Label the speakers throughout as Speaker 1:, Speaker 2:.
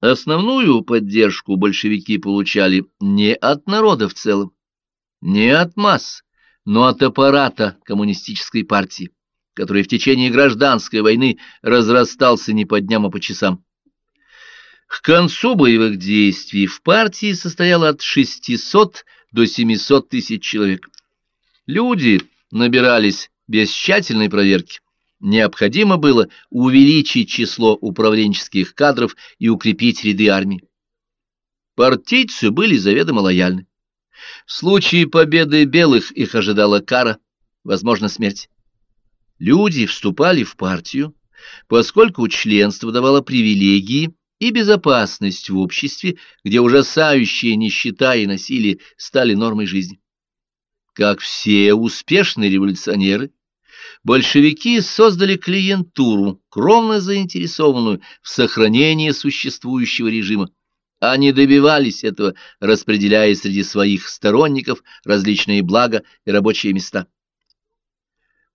Speaker 1: Основную поддержку большевики получали не от народа в целом, не от масс, но от аппарата коммунистической партии, который в течение гражданской войны разрастался не по дням, а по часам. К концу боевых действий в партии состояло от 600 до 700 тысяч человек. Люди набирались без тщательной проверки. Необходимо было увеличить число управленческих кадров и укрепить ряды армии. Партийцы были заведомо лояльны. В случае победы белых их ожидала кара, возможно, смерть. Люди вступали в партию, поскольку членство давало привилегии и безопасность в обществе, где ужасающие нищета и насилие стали нормой жизни. Как все успешные революционеры, большевики создали клиентуру, кровно заинтересованную в сохранении существующего режима. Они добивались этого, распределяя среди своих сторонников различные блага и рабочие места.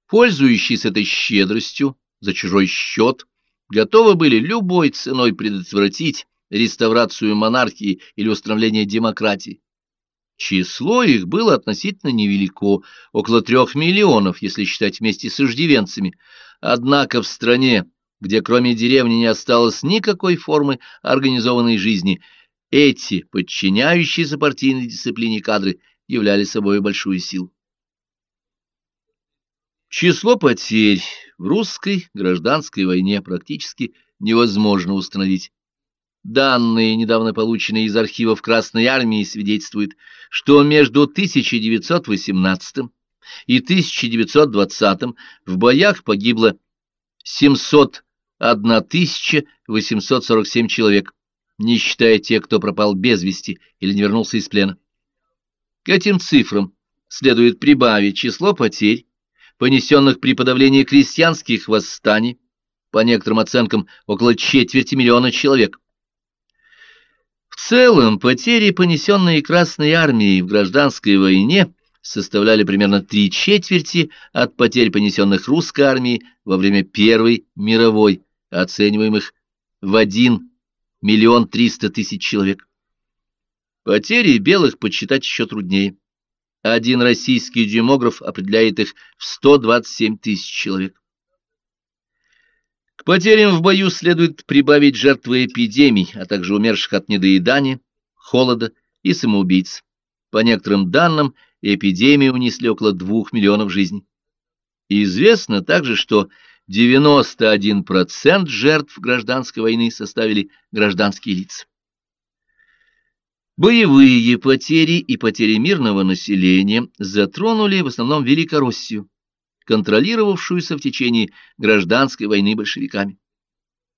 Speaker 1: Пользующиеся этой щедростью за чужой счет, готовы были любой ценой предотвратить реставрацию монархии или установление демократии. Число их было относительно невелико, около трех миллионов, если считать вместе с иждивенцами. Однако в стране, где кроме деревни не осталось никакой формы организованной жизни, эти, подчиняющиеся партийной дисциплине кадры, являли собой большую силу. Число потерь в русской гражданской войне практически невозможно установить. Данные, недавно полученные из архивов Красной Армии, свидетельствуют, что между 1918 и 1920 в боях погибло 701 847 человек, не считая тех, кто пропал без вести или не вернулся из плена. К этим цифрам следует прибавить число потерь, понесенных при подавлении крестьянских восстаний, по некоторым оценкам около четверти миллиона человек. В целом, потери, понесенные Красной Армией в гражданской войне, составляли примерно три четверти от потерь, понесенных русской армией во время Первой мировой, оцениваемых в 1 миллион триста тысяч человек. Потери белых подсчитать еще труднее. Один российский демограф определяет их в 127 тысяч человек. Потерям в бою следует прибавить жертвы эпидемий, а также умерших от недоедания, холода и самоубийц. По некоторым данным, эпидемии унесли около 2 миллионов жизней. И известно также, что 91% жертв гражданской войны составили гражданские лица. Боевые потери и потери мирного населения затронули в основном Великороссию, контролировавшуюся в течение гражданской войны большевиками.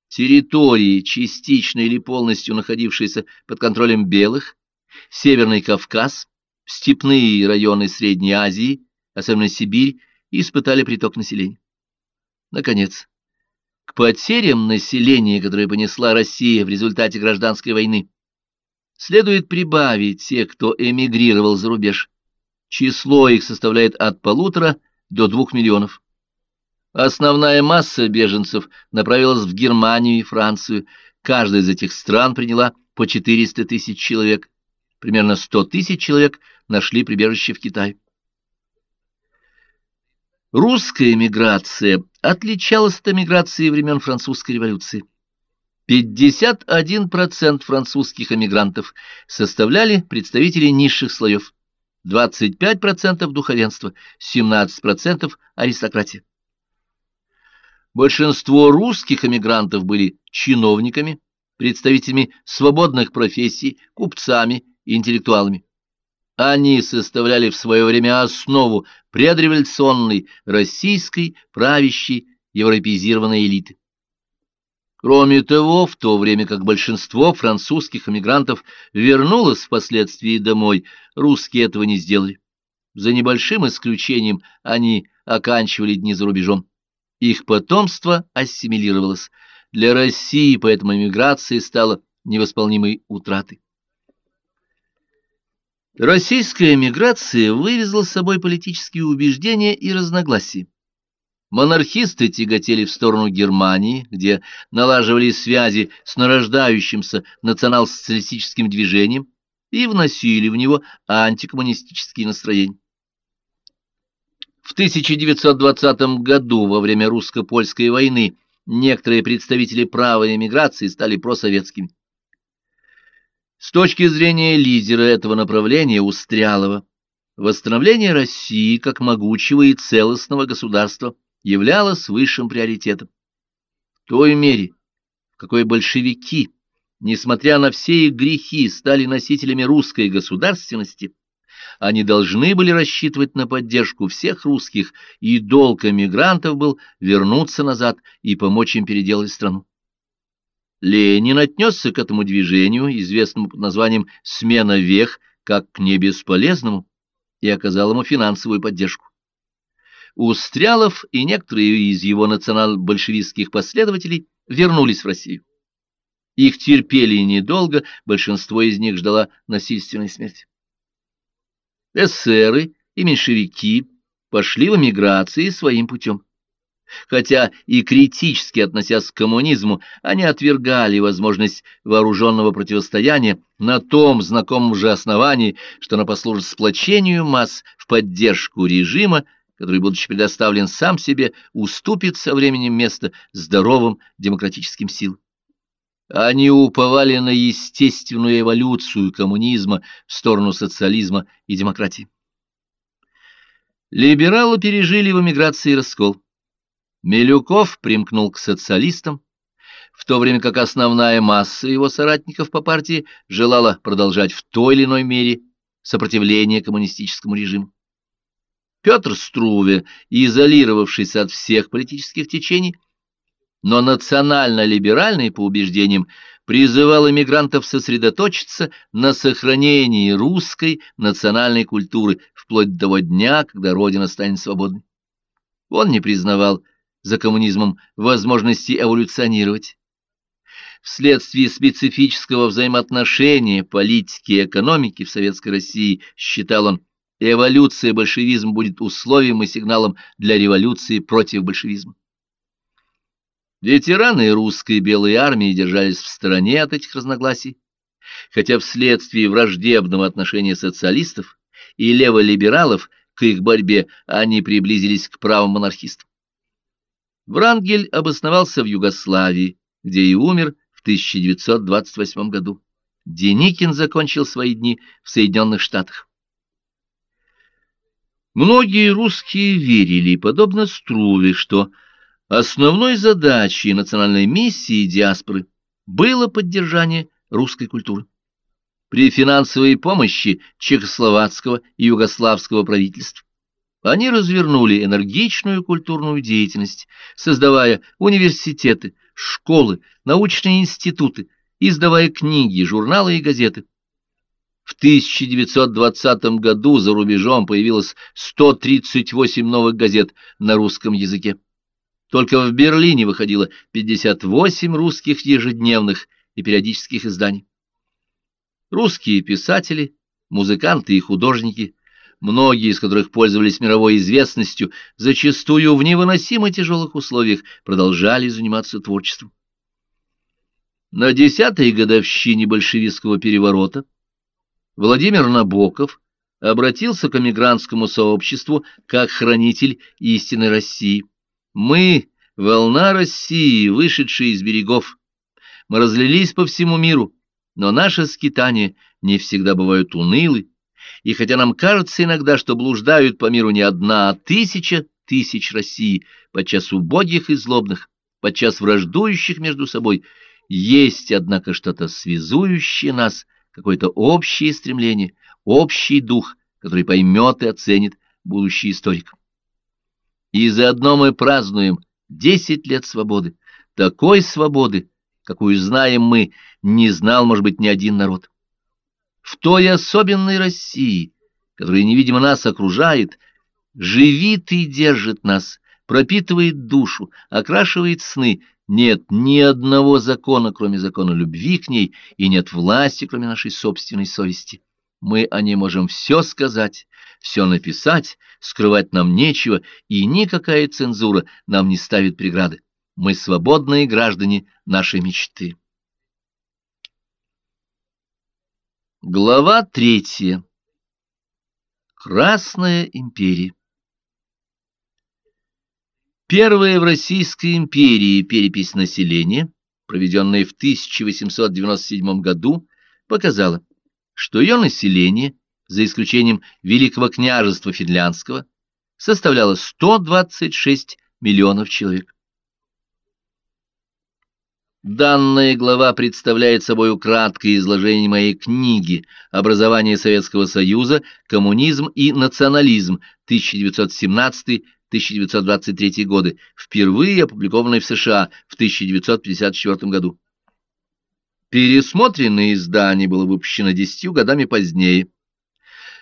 Speaker 1: Территории, частично или полностью находившиеся под контролем белых, Северный Кавказ, степные районы Средней Азии, особенно Сибирь, испытали приток населения. Наконец, к потерям населения, которые понесла Россия в результате гражданской войны, Следует прибавить тех, кто эмигрировал за рубеж. Число их составляет от полутора до двух миллионов. Основная масса беженцев направилась в Германию и Францию. Каждая из этих стран приняла по 400 тысяч человек. Примерно 100 тысяч человек нашли прибежище в Китае. Русская эмиграция отличалась от эмиграции времен французской революции. 51% французских эмигрантов составляли представители низших слоев, 25% духовенства, 17% аристократии. Большинство русских эмигрантов были чиновниками, представителями свободных профессий, купцами и интеллектуалами. Они составляли в свое время основу предреволюционной российской правящей европеизированной элиты. Кроме того, в то время как большинство французских эмигрантов вернулось впоследствии домой, русские этого не сделали. За небольшим исключением они оканчивали дни за рубежом. Их потомство ассимилировалось. Для России поэтому эмиграция стала невосполнимой утратой. Российская эмиграция вывезла с собой политические убеждения и разногласия. Монархисты тяготели в сторону Германии, где налаживали связи с нарождающимся национал-социалистическим движением и вносили в него антикоммунистические настроения. В 1920 году, во время русско-польской войны, некоторые представители правой эмиграции стали просоветскими. С точки зрения лидера этого направления Устрялова, восстановление России как могучего и целостного государства являлось высшим приоритетом. В той мере, в какой большевики, несмотря на все их грехи, стали носителями русской государственности, они должны были рассчитывать на поддержку всех русских, и долг эмигрантов был вернуться назад и помочь им переделать страну. Ленин отнесся к этому движению, известному под названием «Смена вех», как к небесполезному, и оказал ему финансовую поддержку. Устрялов и некоторые из его национал-большевистских последователей вернулись в Россию. Их терпели недолго, большинство из них ждало насильственной смерти эсеры и меньшевики пошли в эмиграции своим путем. Хотя и критически относясь к коммунизму, они отвергали возможность вооруженного противостояния на том знакомом же основании, что она послужит сплочению масс в поддержку режима, который, будучи предоставлен сам себе, уступит со временем место здоровым демократическим силам. Они уповали на естественную эволюцию коммунизма в сторону социализма и демократии. Либералы пережили в эмиграции раскол. Милюков примкнул к социалистам, в то время как основная масса его соратников по партии желала продолжать в той или иной мере сопротивление коммунистическому режиму. Петр Струве, изолировавшись от всех политических течений, но национально-либеральный по убеждениям призывал эмигрантов сосредоточиться на сохранении русской национальной культуры вплоть до того дня, когда Родина станет свободной. Он не признавал за коммунизмом возможности эволюционировать. Вследствие специфического взаимоотношения политики и экономики в Советской России, считал он, эволюция большевизма будет условием и сигналом для революции против большевизма. Ветераны русской белой армии держались в стороне от этих разногласий, хотя вследствие враждебного отношения социалистов и леволибералов к их борьбе они приблизились к правым монархистам. Врангель обосновался в Югославии, где и умер в 1928 году. Деникин закончил свои дни в Соединенных Штатах. Многие русские верили, подобно Струве, что Основной задачей национальной миссии диаспоры было поддержание русской культуры. При финансовой помощи чехословацкого и югославского правительств они развернули энергичную культурную деятельность, создавая университеты, школы, научные институты, издавая книги, журналы и газеты. В 1920 году за рубежом появилось 138 новых газет на русском языке. Только в Берлине выходило 58 русских ежедневных и периодических изданий. Русские писатели, музыканты и художники, многие из которых пользовались мировой известностью, зачастую в невыносимо тяжелых условиях продолжали заниматься творчеством. На десятой годовщине большевистского переворота Владимир Набоков обратился к эмигрантскому сообществу как хранитель истины России. Мы — волна России, вышедшая из берегов. Мы разлились по всему миру, но наши скитания не всегда бывают унылы, и хотя нам кажется иногда, что блуждают по миру не одна, а тысяча тысяч России, подчас убогих и злобных, подчас враждующих между собой, есть, однако, что-то связующее нас, какое-то общее стремление, общий дух, который поймет и оценит будущий историк. И заодно мы празднуем десять лет свободы, такой свободы, какую знаем мы, не знал, может быть, ни один народ. В той особенной России, которая невидимо нас окружает, живит и держит нас, пропитывает душу, окрашивает сны, нет ни одного закона, кроме закона любви к ней, и нет власти, кроме нашей собственной совести. Мы о ней можем все сказать, все написать, скрывать нам нечего, и никакая цензура нам не ставит преграды. Мы свободные граждане нашей мечты. Глава третья. Красная империя. Первая в Российской империи перепись населения, проведенная в 1897 году, показала, что ее население, за исключением Великого княжества Финляндского, составляло 126 миллионов человек. Данная глава представляет собой краткое изложение моей книги «Образование Советского Союза. Коммунизм и национализм. 1917-1923 годы», впервые опубликованной в США в 1954 году. Пересмотренное издание было выпущено десятью годами позднее.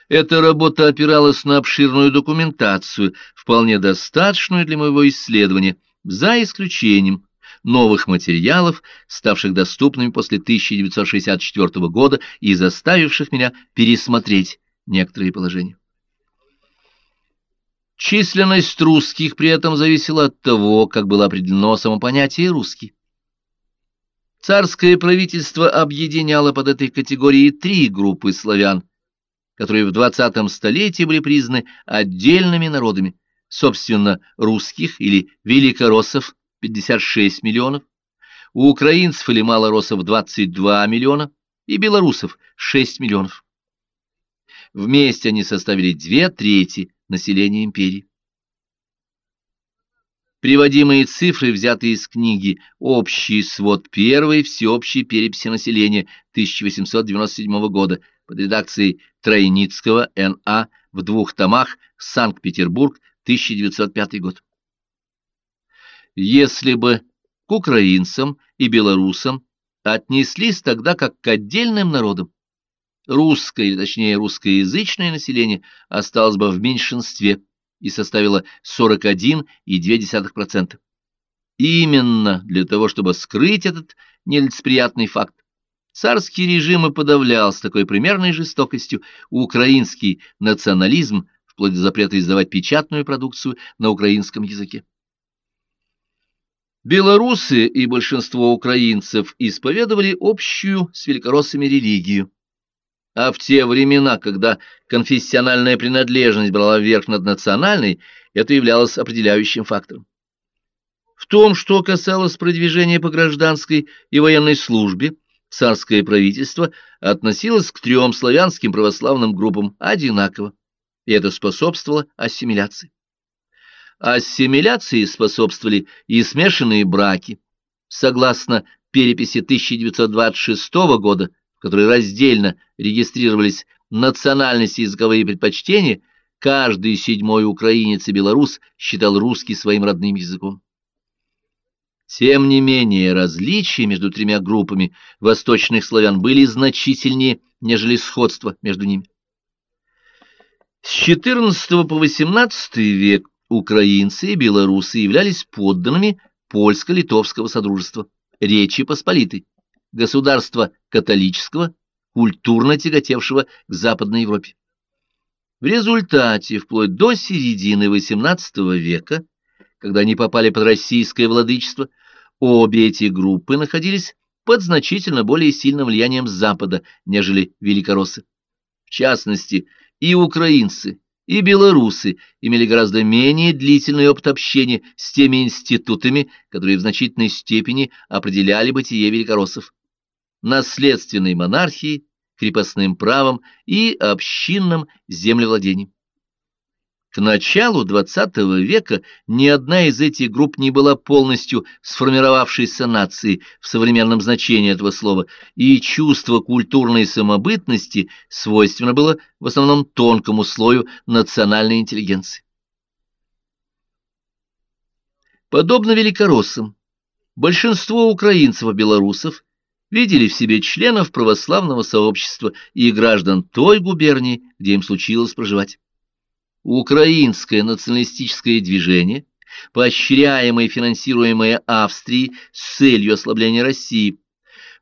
Speaker 1: Эта работа опиралась на обширную документацию, вполне достаточную для моего исследования, за исключением новых материалов, ставших доступными после 1964 года и заставивших меня пересмотреть некоторые положения. Численность русских при этом зависела от того, как было определено само понятие «русский». Царское правительство объединяло под этой категорией три группы славян, которые в 20 столетии были признаны отдельными народами, собственно, русских или великороссов, 56 миллионов, у украинцев или малороссов 22 миллиона и белорусов 6 миллионов. Вместе они составили две трети населения империи. Приводимые цифры взяты из книги «Общий свод первой всеобщей переписи населения 1897 года» под редакцией Тройницкого Н.А. в двух томах «Санкт-Петербург, 1905 год». Если бы к украинцам и белорусам отнеслись тогда как к отдельным народам, русское, или точнее русскоязычное население осталось бы в меньшинстве и составило 41,2%. Именно для того, чтобы скрыть этот нелицеприятный факт, царский режим и подавлял с такой примерной жестокостью украинский национализм, вплоть до запрета издавать печатную продукцию на украинском языке. Белорусы и большинство украинцев исповедовали общую с великороссами религию. А в те времена, когда конфессиональная принадлежность брала верх над национальной, это являлось определяющим фактором. В том, что касалось продвижения по гражданской и военной службе, царское правительство относилось к трем славянским православным группам одинаково, и это способствовало ассимиляции. Ассимиляции способствовали и смешанные браки. Согласно переписи 1926 года, в которой раздельно регистрировались национальности и языковые предпочтения, каждый седьмой украинец и белорус считал русский своим родным языком. Тем не менее, различия между тремя группами восточных славян были значительнее, нежели сходство между ними. С XIV по XVIII век украинцы и белорусы являлись подданными польско-литовского содружества, Речи Посполитой, государства католического, культурно тяготевшего к Западной Европе. В результате, вплоть до середины XVIII века, когда они попали под российское владычество, обе эти группы находились под значительно более сильным влиянием Запада, нежели великороссы. В частности, и украинцы, и белорусы имели гораздо менее длительный опыт общения с теми институтами, которые в значительной степени определяли бытие великороссов. Наследственной монархии, крепостным правом и общинным землевладением. К началу XX века ни одна из этих групп не была полностью сформировавшейся нацией в современном значении этого слова, и чувство культурной самобытности свойственно было в основном тонкому слою национальной интеллигенции. Подобно великороссам, большинство украинцев и белорусов видели в себе членов православного сообщества и граждан той губернии, где им случилось проживать. Украинское националистическое движение, поощряемое и финансируемое Австрией с целью ослабления России,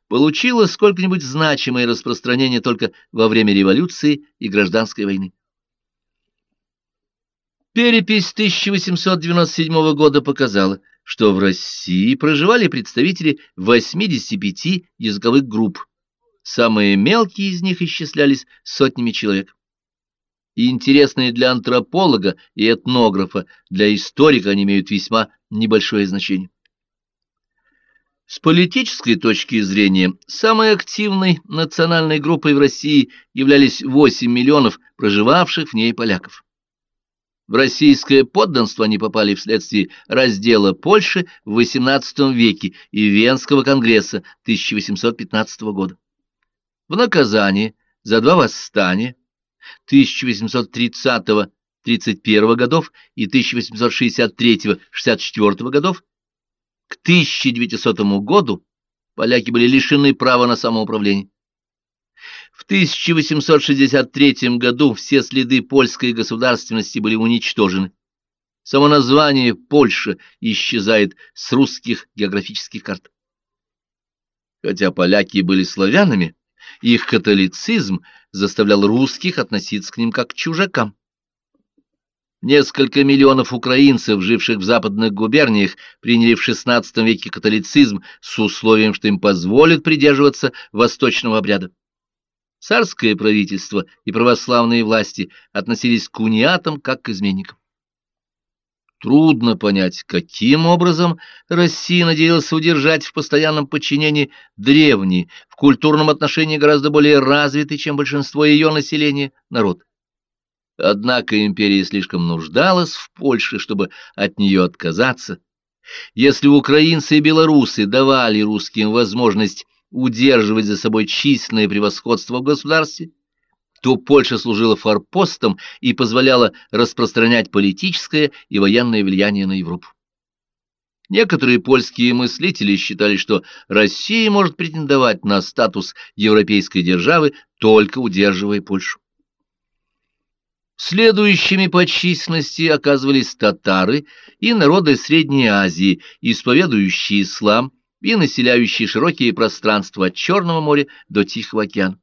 Speaker 1: получила сколько-нибудь значимое распространение только во время революции и гражданской войны. Перепись 1897 года показала, что в России проживали представители 85 языковых групп. Самые мелкие из них исчислялись сотнями человек. И интересные для антрополога и этнографа, для историка они имеют весьма небольшое значение. С политической точки зрения, самой активной национальной группой в России являлись 8 миллионов проживавших в ней поляков. В российское подданство они попали вследствие раздела Польши в XVIII веке и Венского конгресса 1815 года. В наказание за два восстания 1830-31 годов и 1863-64 годов к 1900 году поляки были лишены права на самоуправление. В 1863 году все следы польской государственности были уничтожены. Само название Польша исчезает с русских географических карт. Хотя поляки были славянами, их католицизм заставлял русских относиться к ним как к чужакам. Несколько миллионов украинцев, живших в западных губерниях, приняли в XVI веке католицизм с условием, что им позволят придерживаться восточного обряда. Царское правительство и православные власти относились к униатам как к изменникам. Трудно понять, каким образом Россия надеялась удержать в постоянном подчинении древний, в культурном отношении гораздо более развитый, чем большинство ее населения, народ. Однако империя слишком нуждалась в Польше, чтобы от нее отказаться. Если украинцы и белорусы давали русским возможность удерживать за собой численное превосходство в государстве, то Польша служила форпостом и позволяла распространять политическое и военное влияние на Европу. Некоторые польские мыслители считали, что Россия может претендовать на статус европейской державы, только удерживая Польшу. Следующими по численности оказывались татары и народы Средней Азии, исповедующие ислам и населяющие широкие пространства от Черного моря до Тихого океана.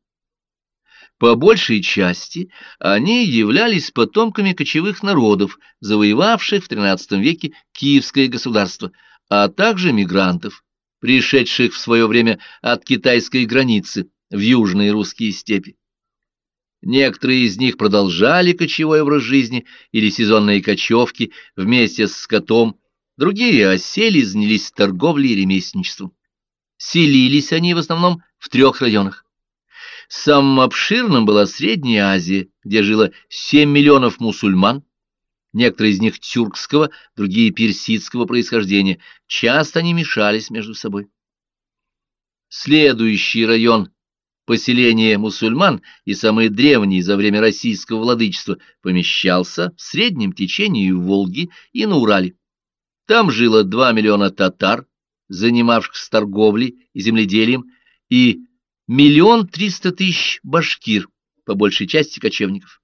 Speaker 1: По большей части они являлись потомками кочевых народов, завоевавших в XIII веке Киевское государство, а также мигрантов, пришедших в свое время от китайской границы в южные русские степи. Некоторые из них продолжали кочевой образ жизни или сезонные кочевки вместе с скотом, другие осели, занялись торговлей и ремесленничеством. Селились они в основном в трех районах. Самым обширным была Средняя Азия, где жило 7 миллионов мусульман, некоторые из них тюркского, другие персидского происхождения, часто они мешались между собой. Следующий район поселение мусульман и самый древний за время российского владычества помещался в среднем течении Волги и на Урале. Там жило 2 миллиона татар, занимавшихся торговлей и земледелием, и миллион триста тысяч башкир, по большей части кочевников.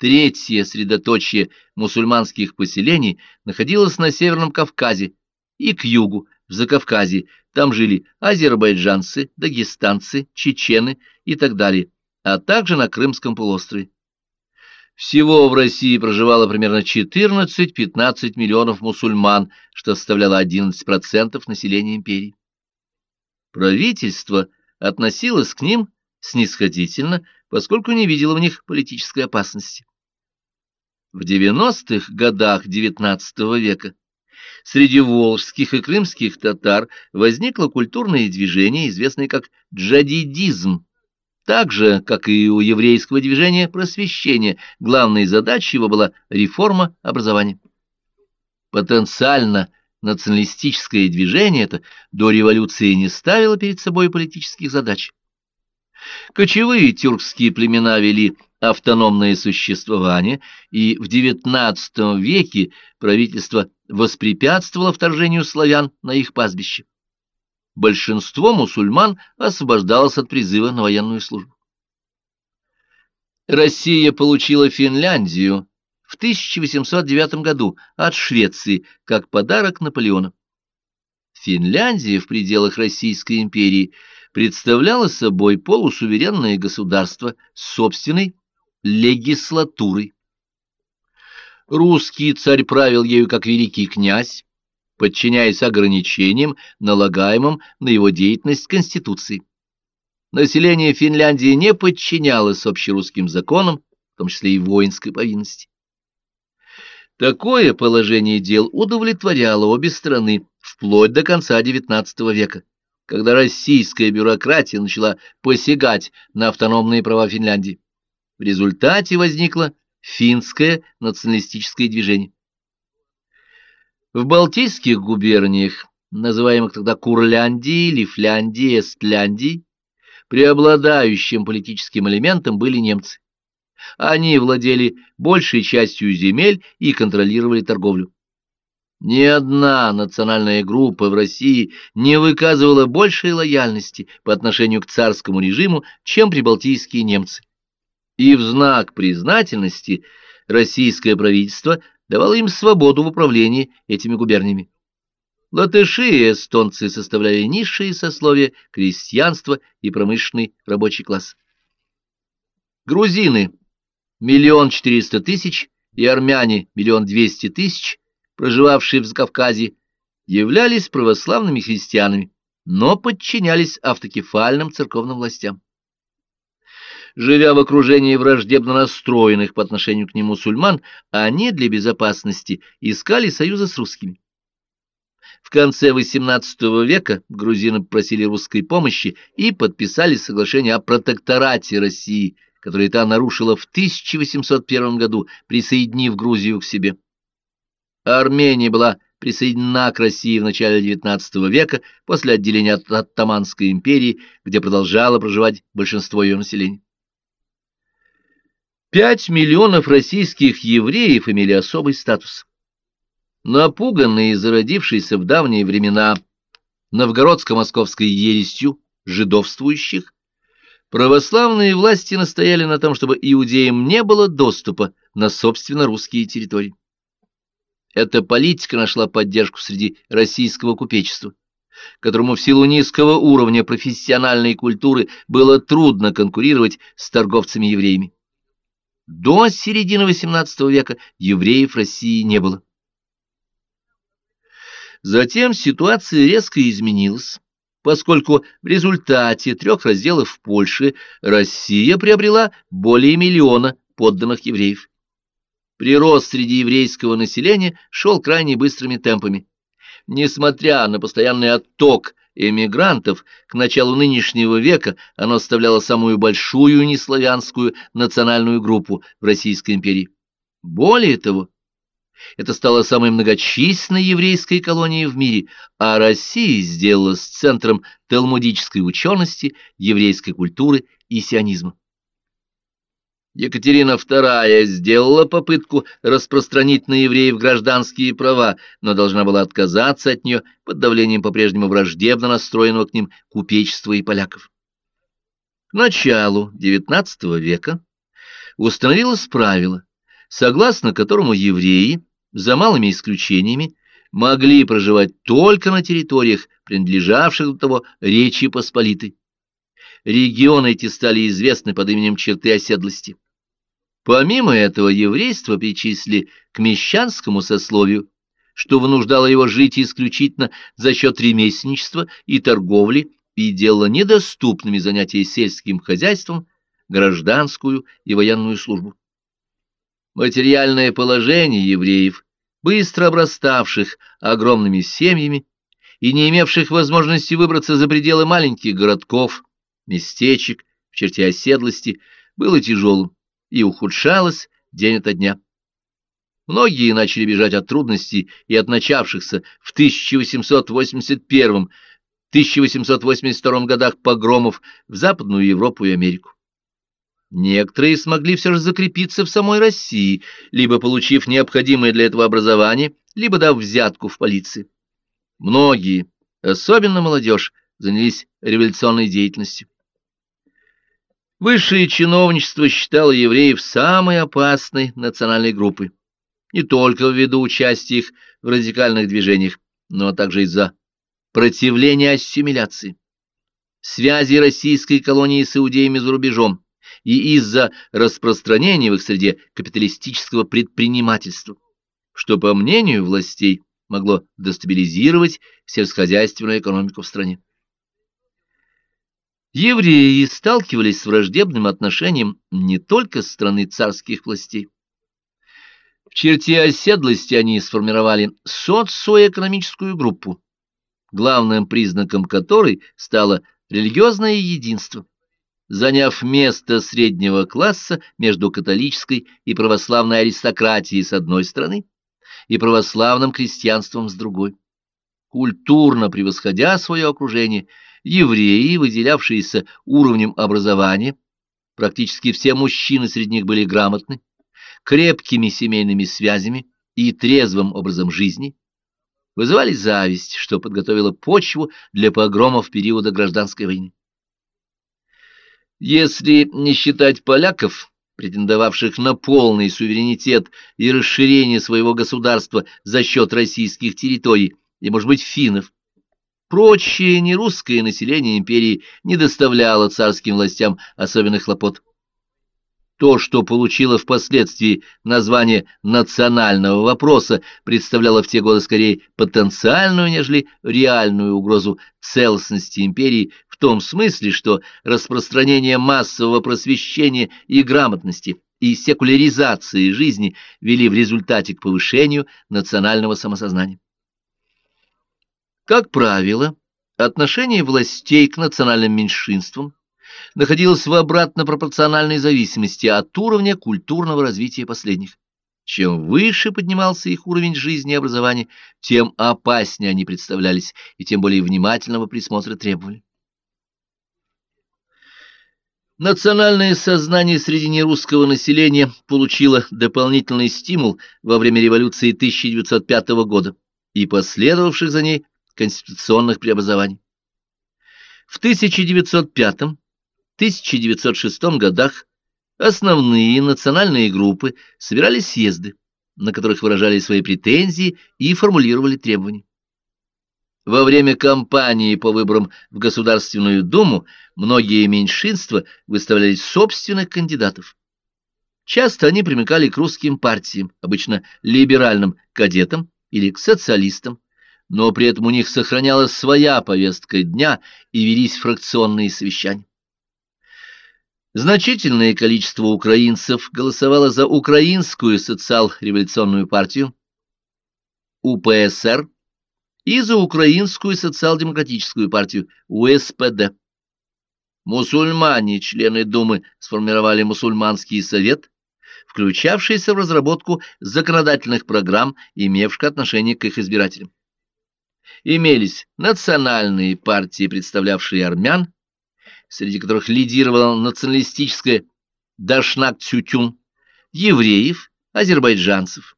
Speaker 1: Третье средоточие мусульманских поселений находилось на Северном Кавказе и к югу, в Закавказье, там жили азербайджанцы, дагестанцы, чечены и так далее, а также на Крымском полуострове. Всего в России проживало примерно 14-15 миллионов мусульман, что составляло 11% населения империи. Правительство относилось к ним снисходительно, поскольку не видело в них политической опасности. В 90-х годах XIX века Среди волжских и крымских татар возникло культурное движение, известное как джадидизм. Так же, как и у еврейского движения просвещения, главной задачей его была реформа образования. Потенциально националистическое движение это до революции не ставило перед собой политических задач. Кочевые тюркские племена вели автономное существование, и в XIX веке правительство воспрепятствовало вторжению славян на их пастбище. Большинство мусульман освобождалось от призыва на военную службу. Россия получила Финляндию в 1809 году от Швеции как подарок Наполеона. Финляндия в пределах Российской империи представляло собой полусуверенное государство с собственной легислатурой. Русский царь правил ею как великий князь, подчиняясь ограничениям, налагаемым на его деятельность Конституции. Население Финляндии не подчинялось общерусским законам, в том числе и воинской повинности. Такое положение дел удовлетворяло обе страны вплоть до конца XIX века, когда российская бюрократия начала посягать на автономные права Финляндии. В результате возникло финское националистическое движение. В Балтийских губерниях, называемых тогда Курляндией, Лифляндией, Эстляндией, преобладающим политическим элементом были немцы. Они владели большей частью земель и контролировали торговлю. Ни одна национальная группа в России не выказывала большей лояльности по отношению к царскому режиму, чем прибалтийские немцы. И в знак признательности российское правительство давало им свободу в управлении этими губерниями. Латыши и эстонцы составляли низшие сословия крестьянства и промышленный рабочий класс. Грузины – миллион четыреста тысяч и армяне – миллион двести тысяч, проживавшие в Закавказье, являлись православными христианами, но подчинялись автокефальным церковным властям. Живя в окружении враждебно настроенных по отношению к ним мусульман, они для безопасности искали союза с русскими. В конце XVIII века грузины просили русской помощи и подписали соглашение о протекторате России, которое та нарушила в 1801 году, присоединив Грузию к себе. Армения была присоединена к России в начале XIX века после отделения от Оттоманской империи, где продолжало проживать большинство ее населения. Пять миллионов российских евреев имели особый статус. Напуганные и зародившиеся в давние времена новгородско-московской ересью жидовствующих, православные власти настояли на том, чтобы иудеям не было доступа на собственно русские территории. Эта политика нашла поддержку среди российского купечества, которому в силу низкого уровня профессиональной культуры было трудно конкурировать с торговцами-евреями. До середины XVIII века евреев России не было. Затем ситуация резко изменилась, поскольку в результате трех разделов в Польше Россия приобрела более миллиона подданных евреев. Прирост среди еврейского населения шел крайне быстрыми темпами. Несмотря на постоянный отток эмигрантов, к началу нынешнего века оно составляло самую большую неславянскую национальную группу в Российской империи. Более того, это стало самой многочисленной еврейской колонией в мире, а Россия сделалась центром талмудической учености, еврейской культуры и сионизма. Екатерина II сделала попытку распространить на евреев гражданские права, но должна была отказаться от нее под давлением по-прежнему враждебно настроенного к ним купечества и поляков. К началу XIX века установилось правило, согласно которому евреи, за малыми исключениями, могли проживать только на территориях, принадлежавших до того Речи Посполитой. Регионы эти стали известны под именем черты оседлости. Помимо этого, еврейство причисли к мещанскому сословию, что вынуждало его жить исключительно за счет ремесленничества и торговли и делало недоступными занятия сельским хозяйством, гражданскую и военную службу. Материальное положение евреев, быстро обраставших огромными семьями и не имевших возможности выбраться за пределы маленьких городков, местечек в черте оседлости, было тяжелым и ухудшалось день ото дня. Многие начали бежать от трудностей и от начавшихся в 1881-1882 годах погромов в Западную Европу и Америку. Некоторые смогли все же закрепиться в самой России, либо получив необходимое для этого образование, либо дав взятку в полиции. Многие, особенно молодежь, занялись революционной деятельностью. Высшее чиновничество считало евреев самой опасной национальной группой, не только ввиду участия их в радикальных движениях, но также из-за противления ассимиляции. связи российской колонии с иудеями за рубежом и из-за распространения в их среде капиталистического предпринимательства, что, по мнению властей, могло дестабилизировать сельскохозяйственную экономику в стране. Евреи сталкивались с враждебным отношением не только со стороны царских властей. В черте оседлости они сформировали социоэкономическую группу, главным признаком которой стало религиозное единство, заняв место среднего класса между католической и православной аристократией с одной стороны и православным крестьянством с другой. Культурно превосходя свое окружение, евреи, выделявшиеся уровнем образования, практически все мужчины среди них были грамотны, крепкими семейными связями и трезвым образом жизни, вызывали зависть, что подготовило почву для погромов периода гражданской войны. Если не считать поляков, претендовавших на полный суверенитет и расширение своего государства за счет российских территорий, и, может быть, финнов, прочее нерусское население империи не доставляло царским властям особенных хлопот. То, что получило впоследствии название национального вопроса, представляло в те годы скорее потенциальную, нежели реальную угрозу целостности империи в том смысле, что распространение массового просвещения и грамотности и секуляризации жизни вели в результате к повышению национального самосознания. Как правило, отношение властей к национальным меньшинствам находилась в обратно пропорциональной зависимости от уровня культурного развития последних. Чем выше поднимался их уровень жизни и образования, тем опаснее они представлялись и тем более внимательного присмотра требовали. Национальное сознание среди нерусского населения получило дополнительный стимул во время революции 1905 года и последовавших за ней конституционных преобразований. В 1905 1906 годах основные национальные группы собирали съезды, на которых выражали свои претензии и формулировали требования. Во время кампании по выборам в Государственную Думу многие меньшинства выставляли собственных кандидатов. Часто они примыкали к русским партиям, обычно либеральным кадетам или к социалистам, но при этом у них сохранялась своя повестка дня и велись фракционные совещания. Значительное количество украинцев голосовало за Украинскую социал-революционную партию, УПСР, и за Украинскую социал-демократическую партию, УСПД. Мусульмане, члены Думы, сформировали мусульманский совет, включавшийся в разработку законодательных программ, имевших отношение к их избирателям. Имелись национальные партии, представлявшие армян, среди которых лидировала националистическая Дашнак-Цютюн, евреев, азербайджанцев.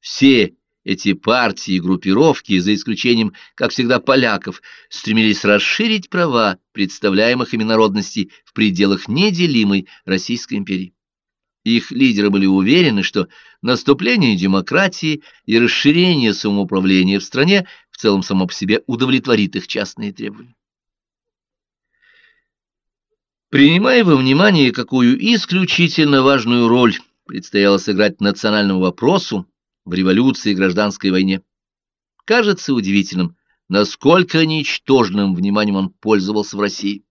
Speaker 1: Все эти партии и группировки, за исключением, как всегда, поляков, стремились расширить права представляемых ими народностей в пределах неделимой Российской империи. Их лидеры были уверены, что наступление демократии и расширение самоуправления в стране в целом само по себе удовлетворит их частные требования. Принимая во внимание, какую исключительно важную роль предстояло сыграть национальному вопросу в революции и гражданской войне, кажется удивительным, насколько ничтожным вниманием он пользовался в России.